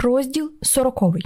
Розділ сороковий.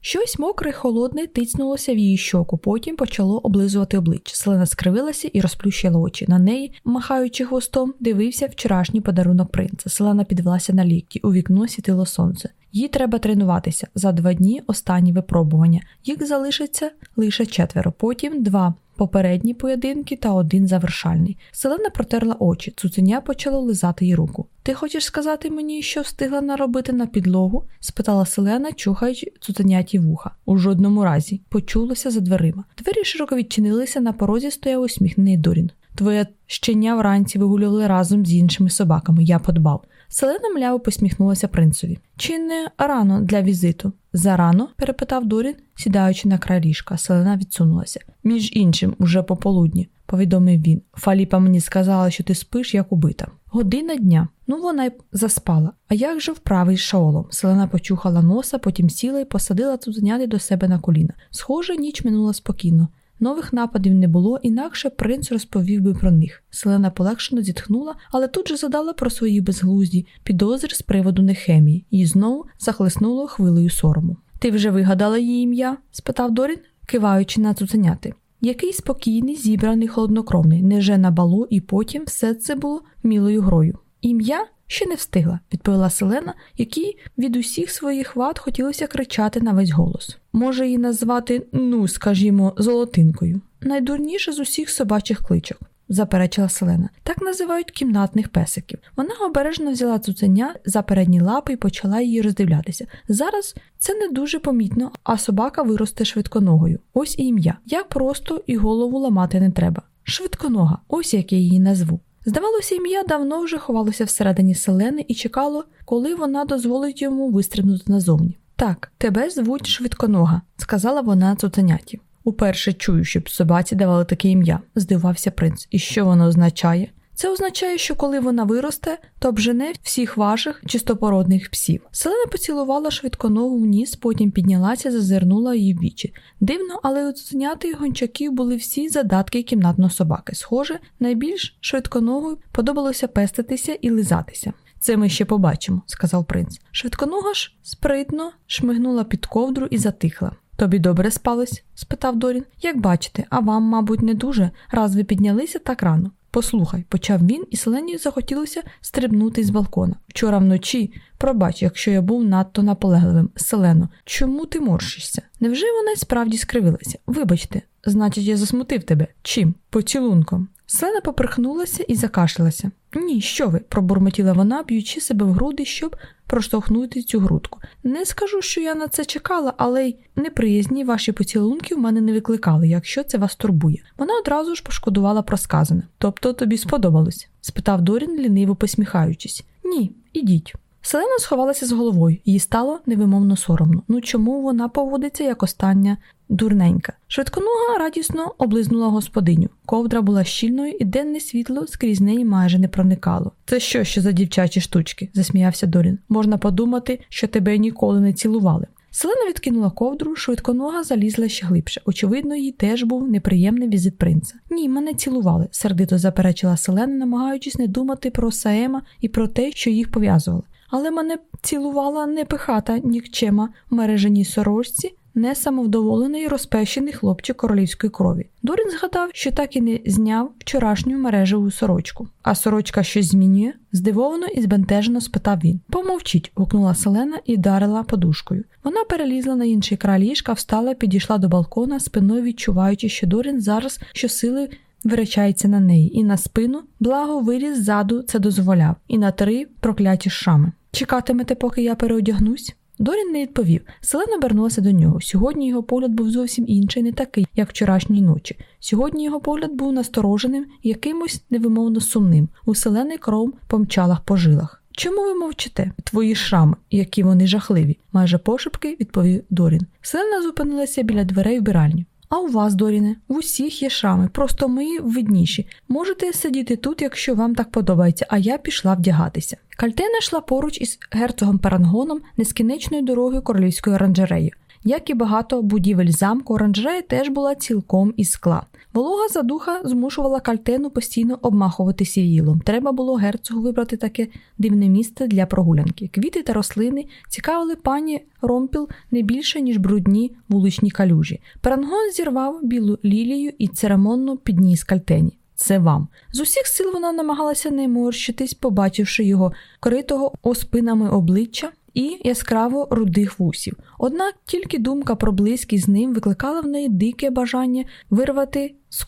Щось мокре холодне тицнулося в її щоку, потім почало облизувати обличчя. Селена скривилася і розплющила очі. На неї, махаючи хвостом, дивився вчорашній подарунок принца. Селена підвелася на лікті, у вікно світило сонце. Їй треба тренуватися за два дні останні випробування. Їх залишиться лише четверо, потім два попередні поєдинки та один завершальний. Селена протерла очі, цуценя почало лизати їй руку. Ти хочеш сказати мені, що встигла наробити на підлогу? спитала Селена, чухаючи цуценяті вуха. У жодному разі почулося за дверима. Двері широко відчинилися, на порозі стояв усміхнений Дорін. Твоє щеня вранці вигулювали разом з іншими собаками. Я подбав. Селена мляво посміхнулася принцові. Чи не рано для візиту? Зарано? перепитав Дорін, сідаючи на край ліжка. Селена відсунулася. Між іншим, уже пополудні, повідомив він. Фаліпа мені сказала, що ти спиш, як убита. Година дня. Ну вона й заспала. А як же вправий шаолом? Селена почухала носа, потім сіла і посадила цуценяти до себе на коліна. Схоже, ніч минула спокійно. Нових нападів не було, інакше принц розповів би про них. Селена полегшено зітхнула, але тут же задала про свої безглузді підозри з приводу нехемії і знову захлеснуло хвилею сорому. Ти вже вигадала її ім'я? спитав Дорін, киваючи на цуценяти. Який спокійний, зібраний, холоднокровний, неже на балу, і потім все це було мілою грою. Ім'я ще не встигла, відповіла Селена, якій від усіх своїх вад хотілося кричати на весь голос. Може її назвати, ну, скажімо, золотинкою. Найдурніше з усіх собачих кличок. Заперечила Селена. Так називають кімнатних песиків. Вона обережно взяла цуценя за передні лапи і почала її роздивлятися. Зараз це не дуже помітно, а собака виросте швидконогою. Ось і ім'я. Як просто і голову ламати не треба. Швидконога, ось як я її назву. Здавалося, ім'я давно вже ховалося всередині селени і чекало, коли вона дозволить йому вистрибнути назовні. Так, тебе звуть швидконога, сказала вона цуценяті. Уперше чую, щоб собаці давали таке ім'я, здивався принц. І що воно означає? Це означає, що коли вона виросте, то обжене всіх ваших чистопородних псів. Селена поцілувала швидконогу в ніс, потім піднялася, зазирнула її в вічі. Дивно, але у гончаків були всі задатки кімнатної собаки. Схоже, найбільш швидконогою подобалося пеститися і лизатися. Це ми ще побачимо, сказав принц. Швидконога ж спритно шмигнула під ковдру і затихла. Тобі добре спалось? спитав Дорін. Як бачите, а вам, мабуть, не дуже, раз ви піднялися так рано. Послухай, почав він, і Селені захотілося стрибнути з балкона. Вчора вночі, пробач, якщо я був надто наполегливим. Селено, чому ти морщишся? Невже вона й справді скривилася? Вибачте, значить, я засмутив тебе. Чим? Поцілунком. Селена поперхнулася і закашлялася. Ні, що ви, пробурмотіла вона, б'ючи себе в груди, щоб проштовхнути цю грудку. Не скажу, що я на це чекала, але й неприязні ваші поцілунки в мене не викликали, якщо це вас турбує. Вона одразу ж пошкодувала про сказане. Тобто тобі сподобалось? спитав Дорін, ліниво посміхаючись. Ні, ідіть. Селена сховалася з головою, їй стало невимовно соромно. Ну чому вона поводиться як остання дурненька? Швидконога радісно облизнула господиню. Ковдра була щільною, і денне світло скрізь неї майже не проникало. Це що ще за дівчачі штучки? засміявся Дорін. Можна подумати, що тебе ніколи не цілували. Селена відкинула ковдру, швидконога залізла ще глибше. Очевидно, їй теж був неприємний візит принца. Ні, мене цілували, сердито заперечила Селена, намагаючись не думати про Саема і про те, що їх пов'язували але мене цілувала непихата нікчема в мереженій сорочці, не самовдоволений розпещений хлопчик королівської крові. Дорін згадав, що так і не зняв вчорашню мережеву сорочку. А сорочка щось змінює? Здивовано і збентежено спитав він. Помовчіть, гукнула Селена і вдарила подушкою. Вона перелізла на інший край ліжка, встала, підійшла до балкона, спиною відчуваючи, що Дорін зараз щосили виречається на неї, і на спину, благо виріс ззаду це дозволяв, і на три прокляті шами. Чекатимете, поки я переодягнусь? Дорін не відповів. Селена обернулася до нього. Сьогодні його погляд був зовсім інший, не такий, як вчорашньої ночі. Сьогодні його погляд був настороженим, якимось невимовно сумним. У селени кров помчалах по жилах. Чому ви мовчите? Твої шрами, які вони жахливі, майже пошепки відповів Дорін. Селена зупинилася біля дверей вбиральні. А у вас, Доріне, в усіх є шрами, просто ми видніші. Можете сидіти тут, якщо вам так подобається, а я пішла вдягатися. Кальтена йшла поруч із герцогом Парангоном нескінечною дорогою королівської оранжереї. Як і багато будівель замку, оранжерея теж була цілком із скла. Волога задуха змушувала кальтену постійно обмахуватися віялом. Треба було герцогу вибрати таке дивне місце для прогулянки. Квіти та рослини цікавили пані Ромпіл не більше, ніж брудні вуличні калюжі. Перангон зірвав білу лілію і церемонно підніс кальтені. Це вам. З усіх сил вона намагалася не морщитись, побачивши його вкритого оспинами обличчя і яскраво рудих вусів. Однак тільки думка про близькість з ним викликала в неї дике бажання вирвати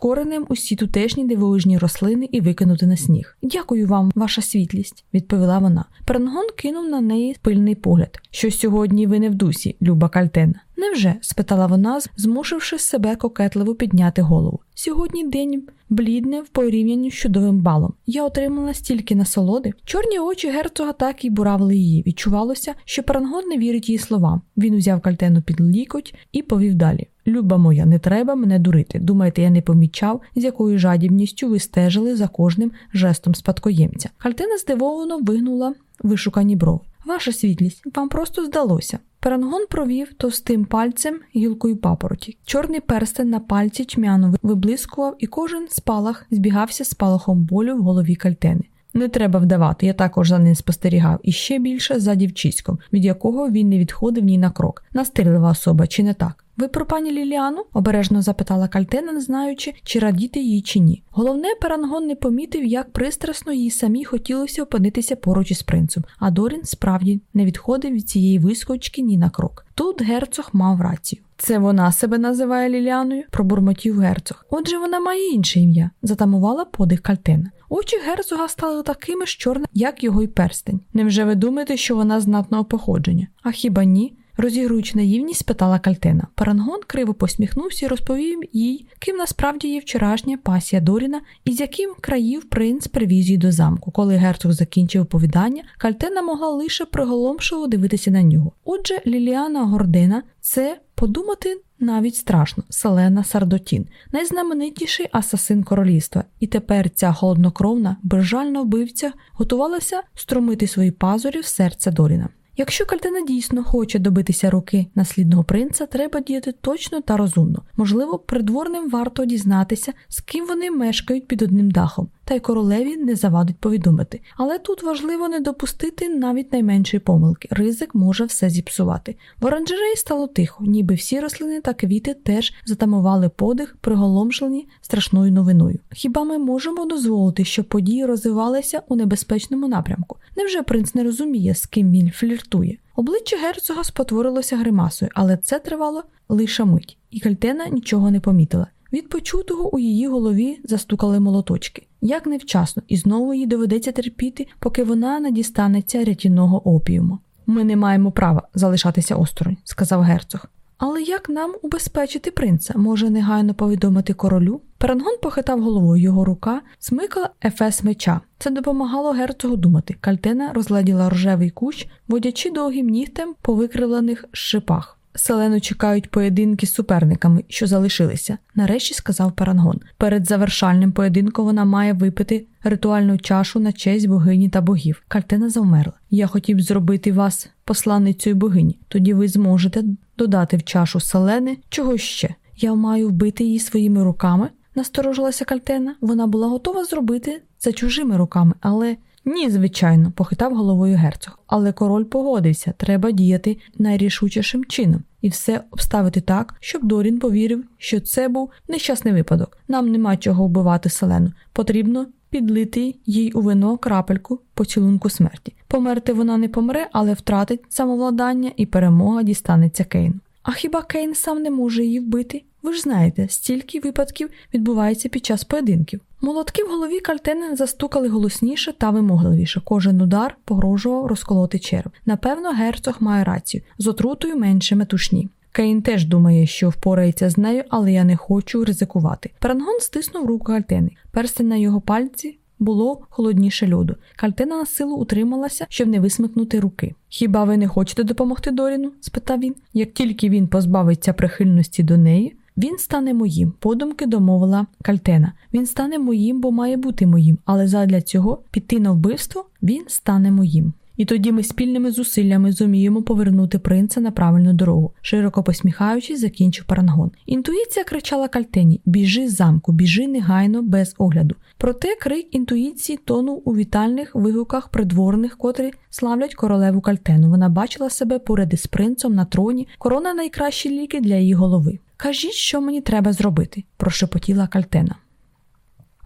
усі тутешні дивовижні рослини і викинути на сніг. Дякую вам, ваша світлість, відповіла вона. Перангон кинув на неї пильний погляд. Що сьогодні ви не в дусі, люба кальтена. Невже? спитала вона, змушивши себе кокетливо підняти голову. Сьогодні день блідне в порівнянні з чудовим балом. Я отримала стільки насолоди. Чорні очі герцога так і буравили її. Відчувалося, що Перангон не вірить її словам. Він узяв кальтену під лікоть і повів далі. Люба моя, не треба мене дурити. Думаєте, я не помічав, з якою жадібністю ви стежили за кожним жестом спадкоємця. Кальтена здивовано вигнула вишукані брови. Ваша світлість, вам просто здалося. Перангон провів товстим пальцем гілкою папороті. Чорний перстень на пальці чмяно виблискував, і кожен спалах збігався спалахом болю в голові кальтени. Не треба вдавати, я також за ним спостерігав, і ще більше за дівчиськом, від якого він не відходив ні на крок. Настирлива особа, чи не так? Ви про пані Ліліану? обережно запитала Кальтена, не знаючи, чи радіти їй чи ні. Головне, Перангон не помітив, як пристрасно їй самі хотілося опинитися поруч із принцем, а Дорін справді не відходив від цієї вискочки ні на крок. Тут герцог мав рацію. Це вона себе називає Ліліаною, пробурмотів герцог. Отже, вона має інше ім'я, затамувала подих Кальтена. Очі герцога стали такими ж чорними, як його й перстень. Невже ви думаєте, що вона знатного походження? А хіба ні? Розігруючи наївність, спитала Кальтена. Парангон криво посміхнувся і розповів їй, ким насправді є вчорашня пасія Доріна і з яким країв принц привіз її до замку. Коли герцог закінчив оповідання, Кальтена могла лише приголомшиво дивитися на нього. Отже, Ліліана Гордина це подумати навіть страшно. Селена Сардотін, найзнаменитіший асасин королівства, і тепер ця холоднокровна, безжальна вбивця готувалася струмити свої пазурі в серце Доріна. Якщо Кальтена дійсно хоче добитися руки наслідного принца, треба діяти точно та розумно. Можливо, придворним варто дізнатися, з ким вони мешкають під одним дахом, та й королеві не завадить повідомити. Але тут важливо не допустити навіть найменшої помилки. Ризик може все зіпсувати. В оранжереї стало тихо, ніби всі рослини та квіти теж затамували подих, приголомшлені страшною новиною. Хіба ми можемо дозволити, щоб події розвивалися у небезпечному напрямку? Невже принц не розуміє, з ким він фліртує? Обличчя герцога спотворилося гримасою, але це тривало лише мить, і Кальтена нічого не помітила. Від почутого у її голові застукали молоточки. Як невчасно, і знову їй доведеться терпіти, поки вона не дістанеться рятівного опіуму. Ми не маємо права залишатися осторонь, сказав герцог. Але як нам убезпечити принца? Може негайно повідомити королю? Перангон похитав головою, його рука смикала ефес меча. Це допомагало герцогу думати. Кальтена розгледіла рожевий кущ, водячи довгим нігтем по викривлених шипах. Селену чекають поєдинки з суперниками, що залишилися, нарешті сказав Перангон. Перед завершальним поєдинком вона має випити ритуальну чашу на честь богині та богів. Кальтена завмерла. Я хотів зробити вас посланницею богині. Тоді ви зможете додати в чашу селени чого ще. Я маю вбити її своїми руками, насторожилася Кальтена. Вона була готова зробити це чужими руками, але. Ні, звичайно, похитав головою герцог, але король погодився, треба діяти найрішучішим чином і все обставити так, щоб Дорін повірив, що це був нещасний випадок. Нам нема чого вбивати селену. Потрібно підлити їй у вино крапельку поцілунку смерті. Померти вона не помре, але втратить самовладання і перемога дістанеться Кейну. А хіба Кейн сам не може її вбити? Ви ж знаєте, стільки випадків відбувається під час поєдинків. Молотки в голові кальтени застукали голосніше та вимогливіше. Кожен удар погрожував розколоти черв. Напевно, герцог має рацію з отрутою менше метушні. Кейн теж думає, що впорається з нею, але я не хочу ризикувати. Перангон стиснув руку кальтени. Перстень на його пальці було холодніше льоду. Кальтена на силу утрималася, щоб не висмикнути руки. Хіба ви не хочете допомогти Доріну? спитав він. Як тільки він позбавиться прихильності до неї, він стане моїм, подумки домовила Кальтена. Він стане моїм, бо має бути моїм, але задля цього піти на вбивство він стане моїм. І тоді ми спільними зусиллями зуміємо повернути принца на правильну дорогу, широко посміхаючись, закінчив парангон. Інтуїція кричала Кальтені: Біжи з замку, біжи негайно, без огляду. Проте крик інтуїції тонув у вітальних вигуках придворних, котрі славлять королеву Кальтену. Вона бачила себе поряд із принцем на троні, корона найкращі ліки для її голови. Кажіть, що мені треба зробити, прошепотіла Кальтена.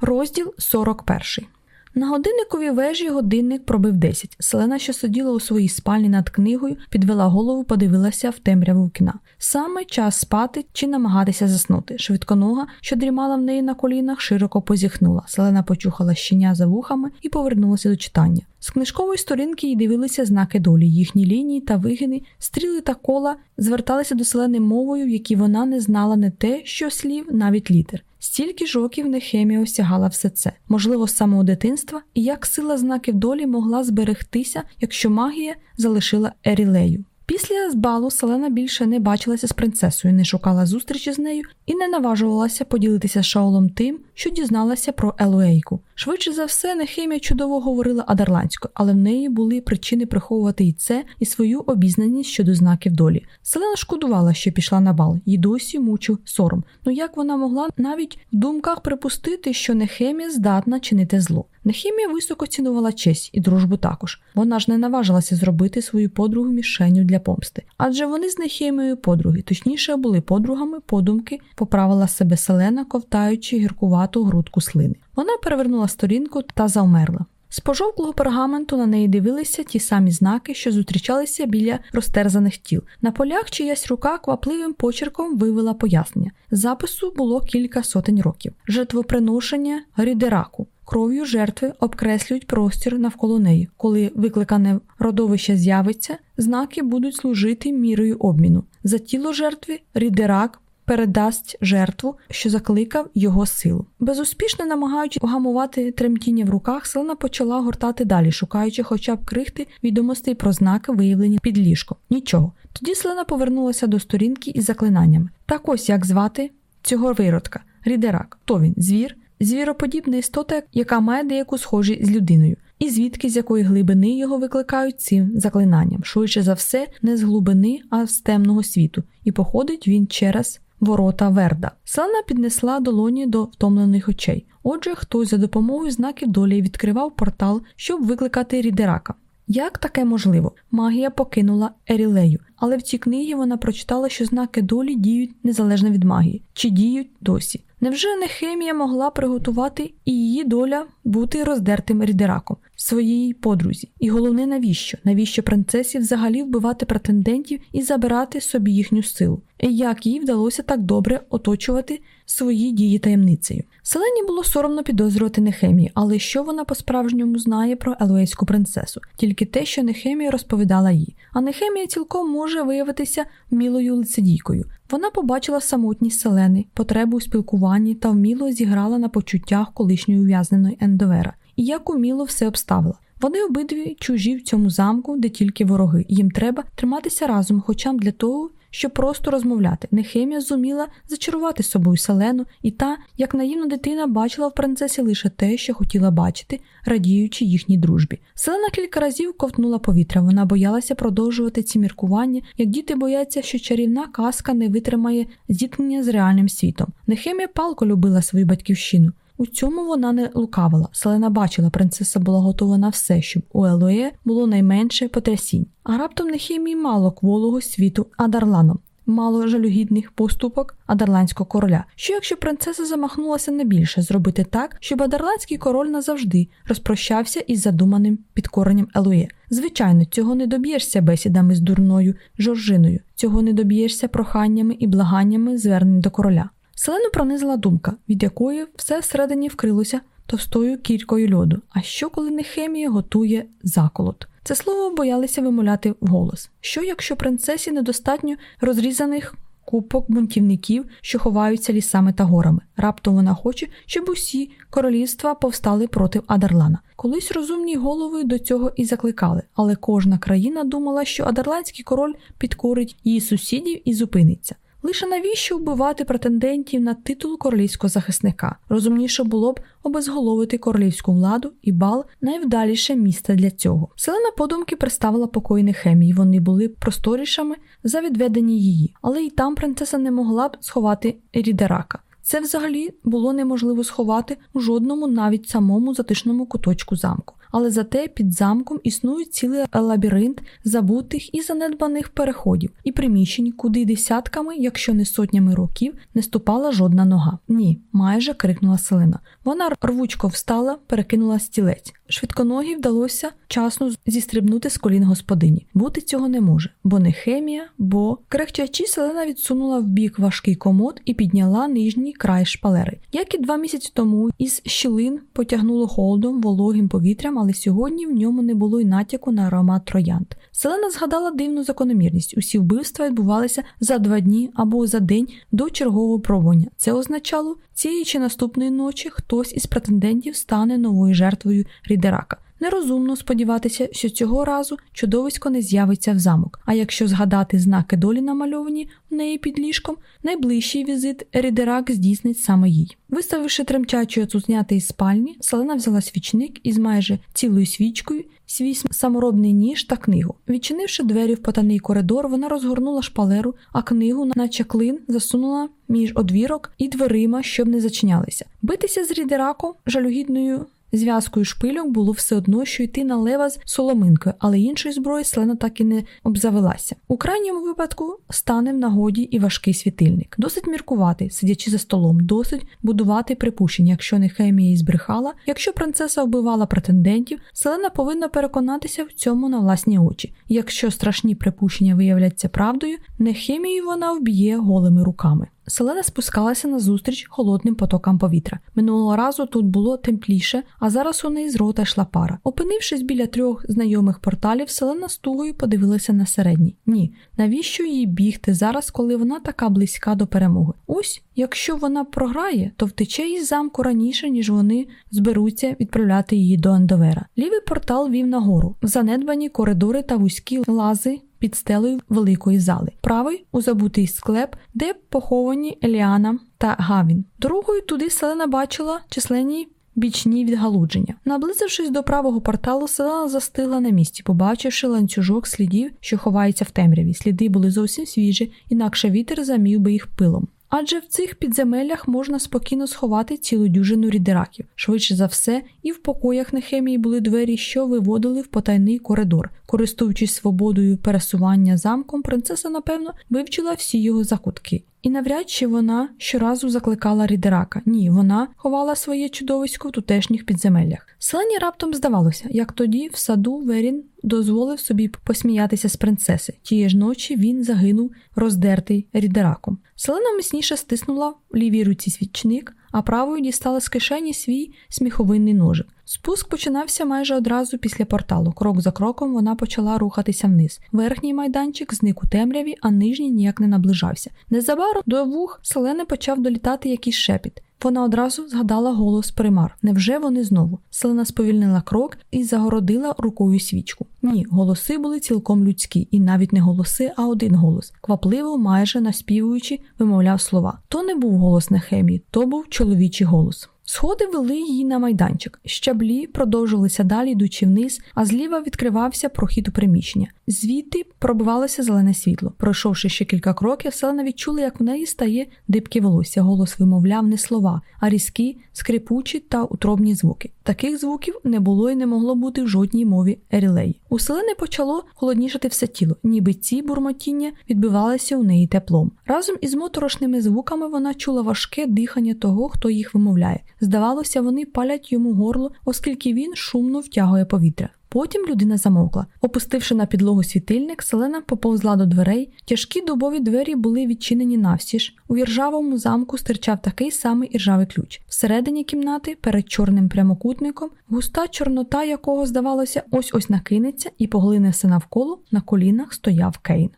Розділ 41 на годинниковій вежі годинник пробив 10. Селена, що сиділа у своїй спальні над книгою, підвела голову, подивилася в темряву кіна. Саме час спати чи намагатися заснути. Швидконога, що дрімала в неї на колінах, широко позіхнула. Селена почухала щеня за вухами і повернулася до читання. З книжкової сторінки їй дивилися знаки долі, їхні лінії та вигини, стріли та кола зверталися до селени мовою, в якій вона не знала не те, що слів, навіть літер. Стільки ж років Нехемія осягала все це, можливо, з самого дитинства, і як сила знаків долі могла зберегтися, якщо магія залишила Ерілею. Після збалу Селена більше не бачилася з принцесою, не шукала зустрічі з нею і не наважувалася поділитися з Шаолом тим, що дізналася про Елуейку. Швидше за все, Нехемія чудово говорила адерландською, але в неї були причини приховувати і це, і свою обізнаність щодо знаків долі. Селена шкодувала, що пішла на бал, і досі мучив сором. Ну як вона могла навіть в думках припустити, що Нехемія здатна чинити зло? Нехімія високо цінувала честь і дружбу також. Вона ж не наважилася зробити свою подругу мішенню для помсти. Адже вони з Нехімією подруги, точніше були подругами, подумки, поправила себе селена, ковтаючи гіркувату грудку слини. Вона перевернула сторінку та завмерла. З пожовклого пергаменту на неї дивилися ті самі знаки, що зустрічалися біля розтерзаних тіл. На полях чиясь рука квапливим почерком вивела пояснення. Запису було кілька сотень років. Жертвоприношення рідераку. Кров'ю жертви обкреслюють простір навколо неї. Коли викликане родовище з'явиться, знаки будуть служити мірою обміну. За тіло жертви рідерак передасть жертву, що закликав його силу. Безуспішно намагаючись вгамувати тремтіння в руках, селена почала гортати далі, шукаючи хоча б крихти відомостей про знаки, виявлені під ліжком. Нічого. Тоді селена повернулася до сторінки із заклинаннями. Так ось як звати цього виродка Рідерак. Хто він? Звір? Звіроподібна істота, яка має деяку схожість з людиною, і звідки з якої глибини його викликають цим заклинанням, швидше за все, не з глибини, а з темного світу, і походить він через ворота Верда. Селена піднесла долоні до втомлених очей. Отже, хтось за допомогою знаків долі відкривав портал, щоб викликати Рідерака. Як таке можливо? Магія покинула Ерілею, але в цій книгі вона прочитала, що знаки долі діють незалежно від магії, чи діють досі. Невже Нехемія могла приготувати і її доля бути роздертим рідераком своїй подрузі? І головне, навіщо? Навіщо принцесі взагалі вбивати претендентів і забирати собі їхню силу? І як їй вдалося так добре оточувати свої дії таємницею? Селені було соромно підозрювати Нехемію, але що вона по-справжньому знає про Елоейську принцесу? Тільки те, що Нехемія розповідала їй. А Нехемія цілком може виявитися вмілою лицедійкою. Вона побачила самотність селени, потребу у спілкуванні та вміло зіграла на почуттях колишньої ув'язненої Ендовера, і як уміло все обставила. Вони обидві чужі в цьому замку, де тільки вороги, їм треба триматися разом, хоча б для того, щоб просто розмовляти. Нехемія зуміла зачарувати собою селену, і та, як наївна дитина, бачила в принцесі лише те, що хотіла бачити, радіючи їхній дружбі. Селена кілька разів ковтнула повітря. Вона боялася продовжувати ці міркування, як діти бояться, що чарівна казка не витримає зіткнення з реальним світом. Нехемія палко любила свою батьківщину. У цьому вона не лукавила. Селена бачила, принцеса була готова на все, щоб у Елоє було найменше потрясінь. А раптом Нехемії мало кволого світу Адарланом. Мало жалюгідних поступок адерландського короля. Що якщо принцеса замахнулася не більше зробити так, щоб адерландський король назавжди розпрощався із задуманим підкоренням Елує? Звичайно, цього не доб'єшся бесідами з дурною Жоржиною, цього не доб'єшся проханнями і благаннями звернень до короля. Селену пронизила думка, від якої все всередині вкрилося товстою кількою льоду. А що, коли Нехемія готує заколот? Це слово боялися вимовляти вголос. Що, якщо принцесі недостатньо розрізаних купок бунтівників, що ховаються лісами та горами? Раптом вона хоче, щоб усі королівства повстали проти Адарлана. Колись розумні голови до цього і закликали, але кожна країна думала, що адерландський король підкорить її сусідів і зупиниться. Лише навіщо вбивати претендентів на титул королівського захисника? Розумніше було б обезголовити королівську владу і бал найвдаліше місце для цього. Селена подумки представила покої хемії. Вони були просторішими за відведені її, але й там принцеса не могла б сховати Рідерака. Це взагалі було неможливо сховати у жодному, навіть самому затишному куточку замку але зате під замком існує цілий лабіринт забутих і занедбаних переходів і приміщень, куди десятками, якщо не сотнями років, не ступала жодна нога. Ні, майже крикнула Селена. Вона рвучко встала, перекинула стілець. Швидконогі вдалося часно зістрибнути з колін господині. Бути цього не може, бо не хемія, бо крехчачі селена відсунула в бік важкий комод і підняла нижній край шпалери. Як і два місяці тому із щілин потягнуло холодом, вологим повітрям, але сьогодні в ньому не було й натяку на аромат троянд. Селена згадала дивну закономірність. Усі вбивства відбувалися за два дні або за день до чергового пробування. Це означало, цієї чи наступної ночі хтось із претендентів стане новою жертвою Рідерака. Нерозумно сподіватися, що цього разу чудовисько не з'явиться в замок. А якщо згадати знаки долі намальовані в неї під ліжком, найближчий візит Рідерак здійснить саме їй. Виставивши тремтячу цуцняти із спальні, Селена взяла свічник із майже цілою свічкою, свій саморобний ніж та книгу. Відчинивши двері в потайний коридор, вона розгорнула шпалеру, а книгу, наче клин, засунула між одвірок і дверима, щоб не зачинялися. Битися з Рідераком жалюгідною Зв'язкою шпильок було все одно, що йти на лева з соломинкою, але іншої зброї селена так і не обзавелася. У крайньому випадку стане в нагоді і важкий світильник. Досить міркувати, сидячи за столом, досить будувати припущення, якщо не хемія і збрехала, якщо принцеса вбивала претендентів, селена повинна переконатися в цьому на власні очі. Якщо страшні припущення виявляться правдою, не хемію вона вб'є голими руками. Селена спускалася назустріч холодним потокам повітря. Минулого разу тут було темпліше, а зараз у неї з рота йшла пара. Опинившись біля трьох знайомих порталів, селена з тугою подивилася на середній. Ні, навіщо їй бігти зараз, коли вона така близька до перемоги? Ось, якщо вона програє, то втече із замку раніше, ніж вони зберуться відправляти її до Андовера. Лівий портал вів нагору, занедбані коридори та вузькі лази під стелею великої зали, правий у забутий склеп, де поховані Еліана та Гавін. Дорогою туди селена бачила численні. Бічні відгалудження. Наблизившись до правого порталу, селена застигла на місці, побачивши ланцюжок слідів, що ховається в темряві. Сліди були зовсім свіжі, інакше вітер замів би їх пилом. Адже в цих підземеллях можна спокійно сховати цілу дюжину рідераків. Швидше за все, і в покоях Нехемії були двері, що виводили в потайний коридор. Користуючись свободою пересування замком, принцеса, напевно, вивчила всі його закутки. І навряд чи вона щоразу закликала рідерака. Ні, вона ховала своє чудовисько в тутешніх підземеллях. Селені раптом здавалося, як тоді в саду Верін дозволив собі посміятися з принцеси. Тієї ж ночі він загинув, роздертий рідераком. Селена міцніше стиснула в лівій руці свічник, а правою дістала з кишені свій сміховинний ножик. Спуск починався майже одразу після порталу. Крок за кроком вона почала рухатися вниз. Верхній майданчик зник у темряві, а нижній ніяк не наближався. Незабаром до вух селени почав долітати якийсь шепіт. Вона одразу згадала голос примар. Невже вони знову? Селена сповільнила крок і загородила рукою свічку. Ні, голоси були цілком людські, і навіть не голоси, а один голос. Квапливо, майже наспівуючи, вимовляв слова. То не був голос Нехемії, то був чоловічий голос. Сходи вели її на майданчик. Щаблі продовжувалися далі, йдучи вниз, а зліва відкривався прохід у приміщення. Звідти пробивалося зелене світло. Пройшовши ще кілька кроків, селена відчула, як в неї стає дибке волосся. Голос вимовляв не слова, а різкі, скрипучі та утробні звуки. Таких звуків не було і не могло бути в жодній мові Ерілеї. У почало холоднішати все тіло, ніби ці бурмотіння відбивалися у неї теплом. Разом із моторошними звуками вона чула важке дихання того, хто їх вимовляє. Здавалося, вони палять йому горло, оскільки він шумно втягує повітря. Потім людина замовкла. Опустивши на підлогу світильник, селена поповзла до дверей. Тяжкі дубові двері були відчинені навсіж. У іржавому замку стирчав такий самий іржавий ключ. Всередині кімнати, перед чорним прямокутником, густа чорнота якого, здавалося, ось ось накинеться і поглине все навколо, на колінах стояв Кейн.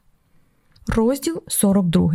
Розділ 42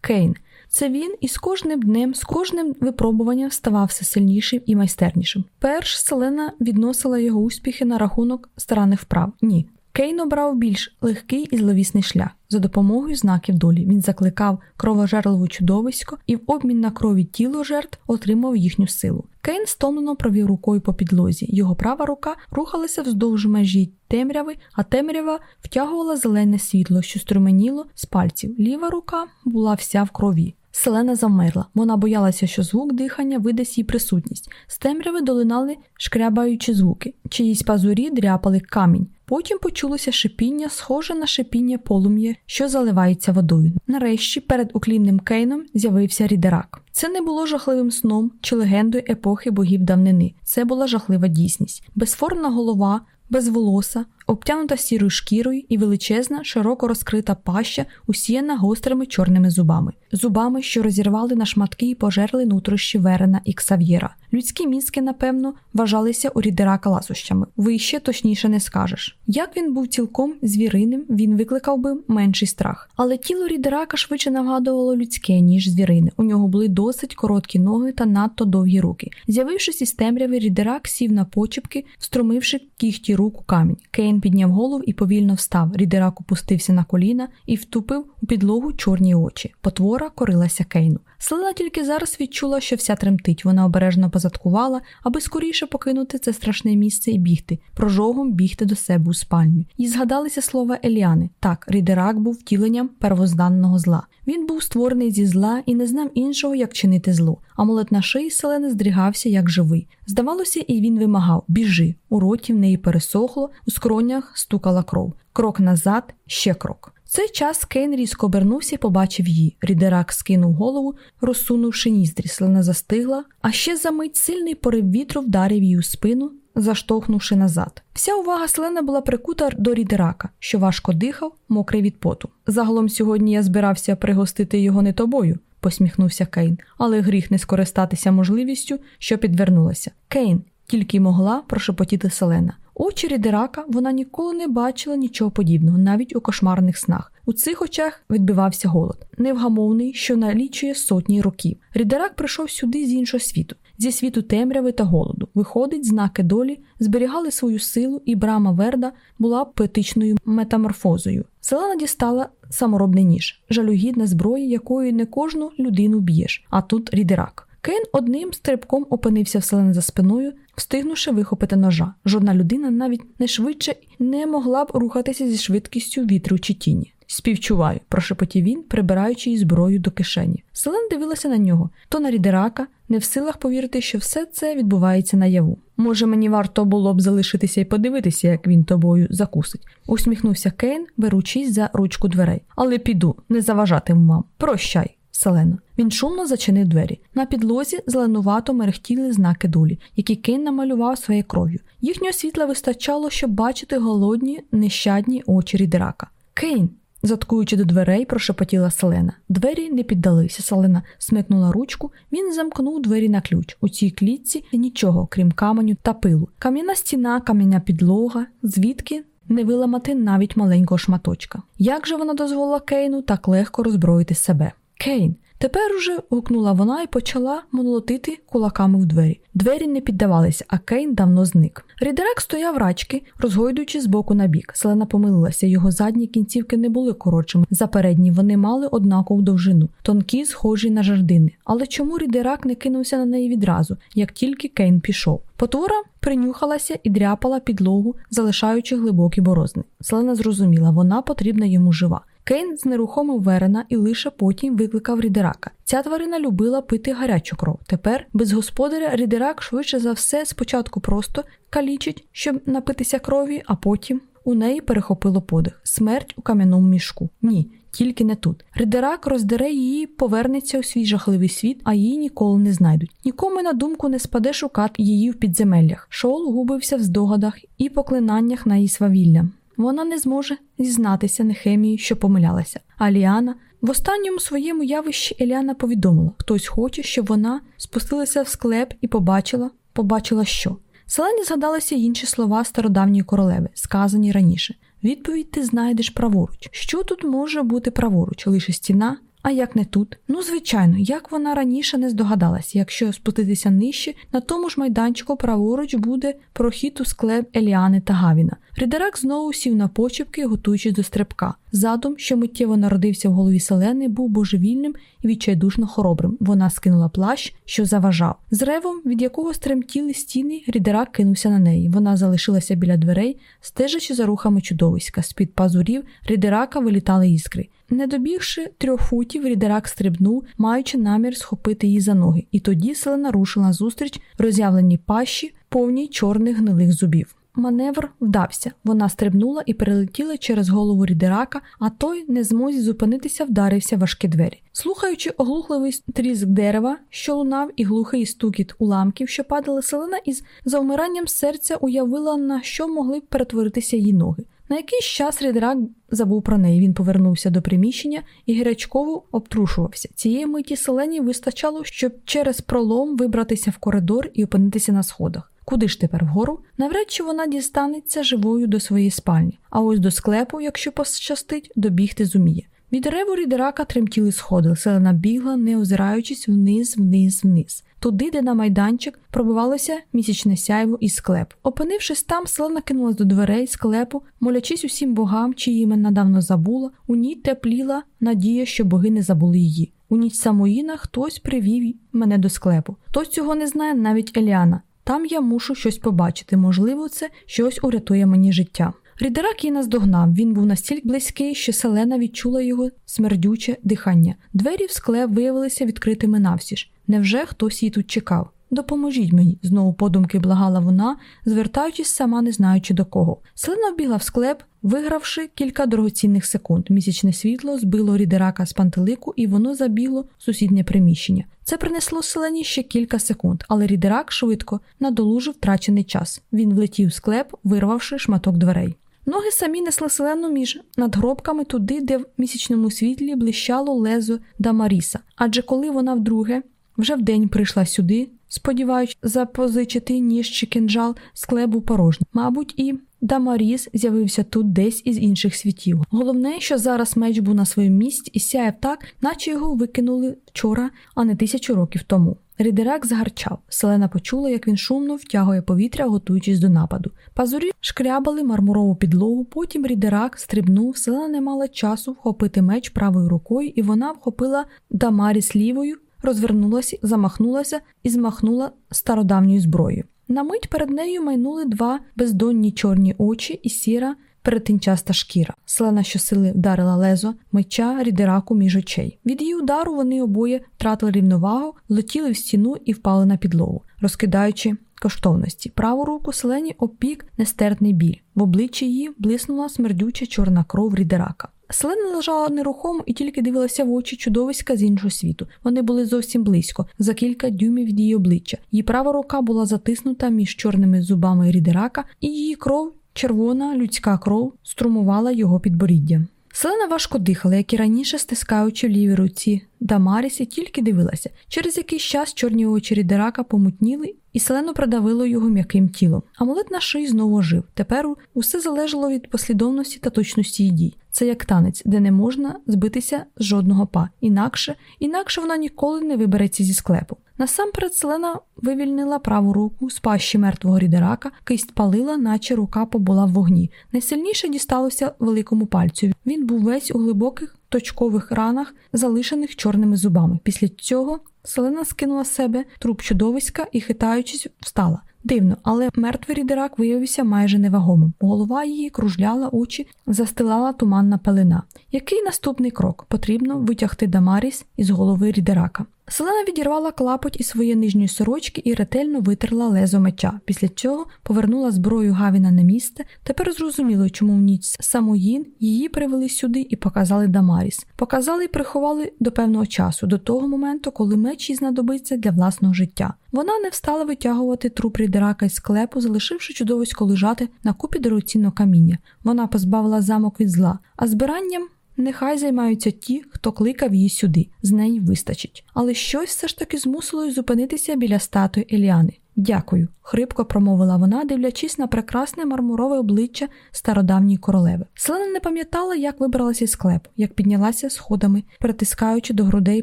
Кейн. Це він із кожним днем, з кожним випробуванням ставав все сильнішим і майстернішим. Перш Селена відносила його успіхи на рахунок старанних вправ. Ні. Кейн обрав більш легкий і зловісний шлях. За допомогою знаків долі він закликав кровожерливе чудовисько і в обмін на крові тіло жертв отримав їхню силу. Кейн стомлено провів рукою по підлозі. Його права рука рухалася вздовж межі темряви, а темрява втягувала зелене світло, що струменіло з пальців. Ліва рука була вся в крові. Селена замерла. Вона боялася, що звук дихання видасть їй присутність. З темряви долинали шкрябаючі звуки, чиїсь пазурі дряпали камінь. Потім почулося шипіння, схоже на шипіння полум'я, що заливається водою. Нарешті перед уклінним Кейном з'явився рідерак. Це не було жахливим сном чи легендою епохи богів давнини. Це була жахлива дійсність. Безформна голова, без волоса, обтянута сірою шкірою і величезна, широко розкрита паща, усіяна гострими чорними зубами, зубами, що розірвали на шматки і пожерли нутрощі Верена і Ксав'єра. Людські мізки, напевно, вважалися у рідерака ласощами. Вище точніше не скажеш. Як він був цілком звіриним, він викликав би менший страх. Але тіло рідерака швидше нагадувало людське, ніж звірини. У нього були досить короткі ноги та надто довгі руки. З'явившись із темряви, рідерак сів на почепки, встромивши кіхті руку камінь. Кейн підняв голову і повільно встав. Рідерак опустився на коліна і втупив у підлогу чорні очі. Потвора корилася Кейну. Селена тільки зараз відчула, що вся тремтить. Вона обережно позадкувала, аби скоріше покинути це страшне місце і бігти, прожогом бігти до себе у спальню. І згадалися слова Еліани. Так, Рідерак був втіленням первозданного зла. Він був створений зі зла і не знав іншого, як чинити зло. Амулет на шиї селени здригався, як живий. Здавалося, і він вимагав біжи. У роті в неї пересохло, у скронях стукала кров. Крок назад, ще крок. Цей час Кейн різко обернувся і побачив її. Рідерак скинув голову, розсунувши ніздрі, слина застигла, а ще за мить сильний порив вітру вдарив її у спину, заштовхнувши назад. Вся увага Селена була прикута до рідерака, що важко дихав, мокрий від поту. Загалом сьогодні я збирався пригостити його не тобою, посміхнувся Кейн, але гріх не скористатися можливістю, що підвернулася. Кейн тільки могла прошепотіти Селена. Очі рідерака вона ніколи не бачила нічого подібного, навіть у кошмарних снах. У цих очах відбивався голод, невгамовний, що налічує сотні років. Рідерак прийшов сюди з іншого світу, зі світу темряви та голоду. Виходить, знаки долі зберігали свою силу, і брама Верда була поетичною метаморфозою. Селена дістала саморобний ніж, жалюгідна зброя, якою не кожну людину б'єш, а тут рідерак. Кейн одним стрибком опинився в селені за спиною, встигнувши вихопити ножа. Жодна людина навіть не швидше не могла б рухатися зі швидкістю вітру чи тіні. Співчуваю, прошепотів він, прибираючи її зброю до кишені. Селен дивилася на нього, то на рідерака, не в силах повірити, що все це відбувається наяву. Може, мені варто було б залишитися і подивитися, як він тобою закусить. Усміхнувся Кейн, беручись за ручку дверей. Але піду, не заважатиму вам. Прощай. Селена. Він шумно зачинив двері. На підлозі зеленувато мерехтіли знаки долі, які Кейн намалював своєю кров'ю. Їхнього світла вистачало, щоб бачити голодні, нещадні очі рідерака. Кейн. Заткуючи до дверей, прошепотіла Селена. Двері не піддалися. Селена смикнула ручку, він замкнув двері на ключ. У цій клітці нічого, крім каменю та пилу. Кам'яна стіна, кам'яна підлога, звідки не виламати навіть маленького шматочка. Як же вона дозволила Кейну так легко роззброїти себе? Кейн. Тепер уже гукнула вона і почала молотити кулаками в двері. Двері не піддавалися, а Кейн давно зник. Рідерек стояв рачки, розгойдуючи з боку на бік. Селена помилилася, його задні кінцівки не були коротшими. За передні вони мали однакову довжину, тонкі, схожі на жардини. Але чому рідерак не кинувся на неї відразу, як тільки Кейн пішов? Потвора принюхалася і дряпала підлогу, залишаючи глибокі борозни. Селена зрозуміла, вона потрібна йому жива. Кейн знерухомив Верена і лише потім викликав рідерака. Ця тварина любила пити гарячу кров. Тепер без господаря рідерак швидше за все спочатку просто калічить, щоб напитися крові, а потім у неї перехопило подих. Смерть у кам'яному мішку. Ні. Тільки не тут. Ридерак роздере її, повернеться у свій жахливий світ, а її ніколи не знайдуть. Нікому на думку не спаде шукати її в підземеллях. Шоул губився в здогадах і поклинаннях на її свавілля вона не зможе зізнатися Нехемії, що помилялася. А Ліана в останньому своєму явищі Еліана повідомила, хтось хоче, щоб вона спустилася в склеп і побачила, побачила що. Селені згадалися інші слова стародавньої королеви, сказані раніше. Відповідь ти знайдеш праворуч. Що тут може бути праворуч? Лише стіна, А як не тут? Ну, звичайно, як вона раніше не здогадалась, якщо спуститися нижче, на тому ж майданчику праворуч буде прохід у склеп Еліани та Гавіна. Рідерак знову сів на почепки, готуючись до стрибка. Задум, що миттєво народився в голові Селени, був божевільним і відчайдушно хоробрим. Вона скинула плащ, що заважав. З ревом, від якого стремтіли стіни, рідерак кинувся на неї. Вона залишилася біля дверей, стежачи за рухами чудовиська. З під пазурів рідерака вилітали іскри. Не добігши трьох футів, рідерак стрибнув, маючи намір схопити її за ноги, і тоді селена рушила зустріч роз'явлені пащі, повній чорних гнилих зубів. Маневр вдався. Вона стрибнула і перелетіла через голову рідерака, а той, не змозі зупинитися, вдарився важкі двері. Слухаючи оглухливий тріск дерева, що лунав, і глухий стукіт уламків, що падали селена, із завмиранням серця уявила, на що могли б перетворитися її ноги. На якийсь час рідерак забув про неї. Він повернувся до приміщення і гірячково обтрушувався. Цієї миті селені вистачало, щоб через пролом вибратися в коридор і опинитися на сходах. Куди ж тепер вгору? Навряд чи вона дістанеться живою до своєї спальні, а ось до склепу, якщо пощастить, добігти зуміє. Від реву рідерака тремтіли сходи, селена бігла, не озираючись вниз, вниз, вниз. Туди, де на майданчик пробивалося місячне сяйво і склеп. Опинившись там, селена кинулась до дверей склепу, молячись усім богам, чиї імена давно забула, у ній тепліла надія, що боги не забули її. У ніч Самоїна хтось привів мене до склепу. Хтось цього не знає, навіть Еліана. Там я мушу щось побачити, можливо, це щось урятує мені життя. Рідерак її наздогнав, він був настільки близький, що селена відчула його смердюче дихання. Двері в скле виявилися відкритими навсіж. Невже хтось її тут чекав? Допоможіть мені, знову подумки благала вона, звертаючись сама, не знаючи до кого. Селена вбігла в склеп, вигравши кілька дорогоцінних секунд. Місячне світло збило рідерака з пантелику, і воно забігло в сусіднє приміщення. Це принесло селені ще кілька секунд, але рідерак швидко надолужив втрачений час. Він влетів в склеп, вирвавши шматок дверей. Ноги самі несли селену між надгробками туди, де в місячному світлі блищало лезо Дамаріса. Адже коли вона вдруге вже вдень прийшла сюди, сподіваючись запозичити ніж чи кинджал, склеп був порожній. Мабуть, і Дамаріс з'явився тут десь із інших світів. Головне, що зараз меч був на своєму місці і сяяв так, наче його викинули вчора, а не тисячу років тому. Рідерак згарчав. Селена почула, як він шумно втягує повітря, готуючись до нападу. Пазурі шкрябали мармурову підлогу, потім рідерак стрибнув, селена не мала часу вхопити меч правою рукою, і вона вхопила Дамаріс лівою, розвернулася, замахнулася і змахнула стародавньою зброєю. На мить перед нею майнули два бездонні чорні очі і сіра перетинчаста шкіра. Селена щосили вдарила лезо, меча рідераку між очей. Від її удару вони обоє втратили рівновагу, летіли в стіну і впали на підлогу, розкидаючи коштовності. Праву руку селені опік нестерпний біль. В обличчі її блиснула смердюча чорна кров рідерака. Селена лежала нерухомо і тільки дивилася в очі чудовиська з іншого світу. Вони були зовсім близько, за кілька дюймів від її обличчя. Її права рука була затиснута між чорними зубами рідерака, і її кров, червона людська кров, струмувала його підборіддя. Селена важко дихала, як і раніше, стискаючи в лівій руці Дамаріс і тільки дивилася. Через якийсь час чорні очі рідерака помутніли, і селено придавило його м'яким тілом. Амулет на шиї знову ожив. Тепер усе залежало від послідовності та точності її дій. Це як танець, де не можна збитися з жодного па, інакше, інакше вона ніколи не вибереться зі склепу. Насамперед селена вивільнила праву руку з пащі мертвого рідерака, кисть палила, наче рука побула в вогні. Найсильніше дісталося великому пальцю. Він був весь у глибоких точкових ранах, залишених чорними зубами. Після цього селена скинула себе труп чудовиська і, хитаючись, встала. Дивно, але мертвий рідерак виявився майже невагомим. Голова її кружляла очі, застилала туманна пелена. Який наступний крок? Потрібно витягти Дамаріс із голови рідерака. Селена відірвала клапоть із своєї нижньої сорочки і ретельно витерла лезо меча. Після цього повернула зброю Гавіна на місце. Тепер зрозуміло, чому в ніч Самоїн її привели сюди і показали Дамаріс. Показали і приховали до певного часу, до того моменту, коли меч їй знадобиться для власного життя. Вона не встала витягувати труп рідерака із склепу, залишивши чудовисько лежати на купі дорогоцінного каміння. Вона позбавила замок від зла, а збиранням. Нехай займаються ті, хто кликав її сюди, з неї вистачить. Але щось все ж таки змусило й зупинитися біля статуї Еліани. Дякую, хрипко промовила вона, дивлячись на прекрасне мармурове обличчя стародавньої королеви. Селена не пам'ятала, як вибралася із склепу, як піднялася сходами, притискаючи до грудей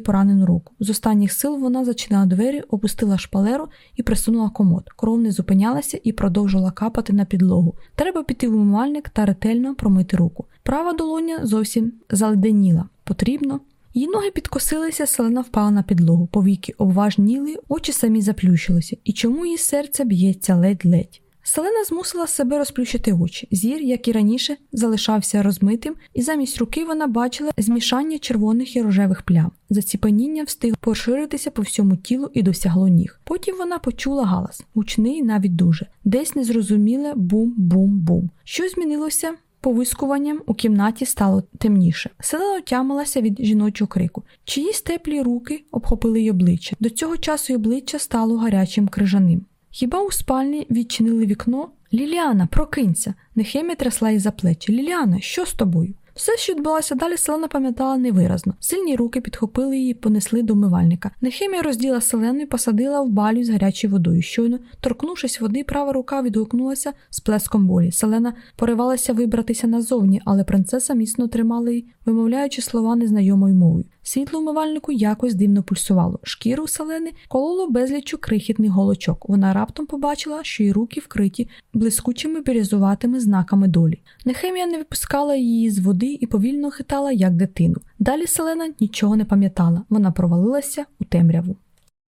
поранену руку. З останніх сил вона зачинила двері, опустила шпалеру і присунула комод. Кров не зупинялася і продовжила капати на підлогу. Треба піти в умивальник та ретельно промити руку. Права долоня зовсім заледеніла. Потрібно. Її ноги підкосилися, селена впала на підлогу, повіки обважніли, очі самі заплющилися, і чому її серце б'ється ледь-ледь. Селена змусила себе розплющити очі. Зір, як і раніше, залишався розмитим, і замість руки вона бачила змішання червоних і рожевих плям. Заціпаніння встиг поширитися по всьому тілу і досягло ніг. Потім вона почула галас, гучний навіть дуже, десь незрозуміле бум-бум-бум. Що змінилося? Повискуванням у кімнаті стало темніше. Селена отямилася від жіночого крику. Чиїсь теплі руки обхопили й обличчя. До цього часу й обличчя стало гарячим крижаним. Хіба у спальні відчинили вікно? Ліліана, прокинься. Нехемія трясла її за плечі. Ліліана, що з тобою? Все, що відбулося далі, Селена пам'ятала невиразно. Сильні руки підхопили її і понесли до умивальника. Нехімія розділа селену і посадила в балю з гарячою водою. Щойно, торкнувшись води, права рука відгукнулася з плеском болі. Селена поривалася вибратися назовні, але принцеса міцно тримала її, вимовляючи слова незнайомою мовою. Світло умивальнику якось дивно пульсувало. Шкіру селени кололо безлічу крихітний голочок. Вона раптом побачила, що її руки вкриті блискучими бірюзуватими знаками долі. Нехемія не випускала її з води і повільно хитала, як дитину. Далі селена нічого не пам'ятала. Вона провалилася у темряву.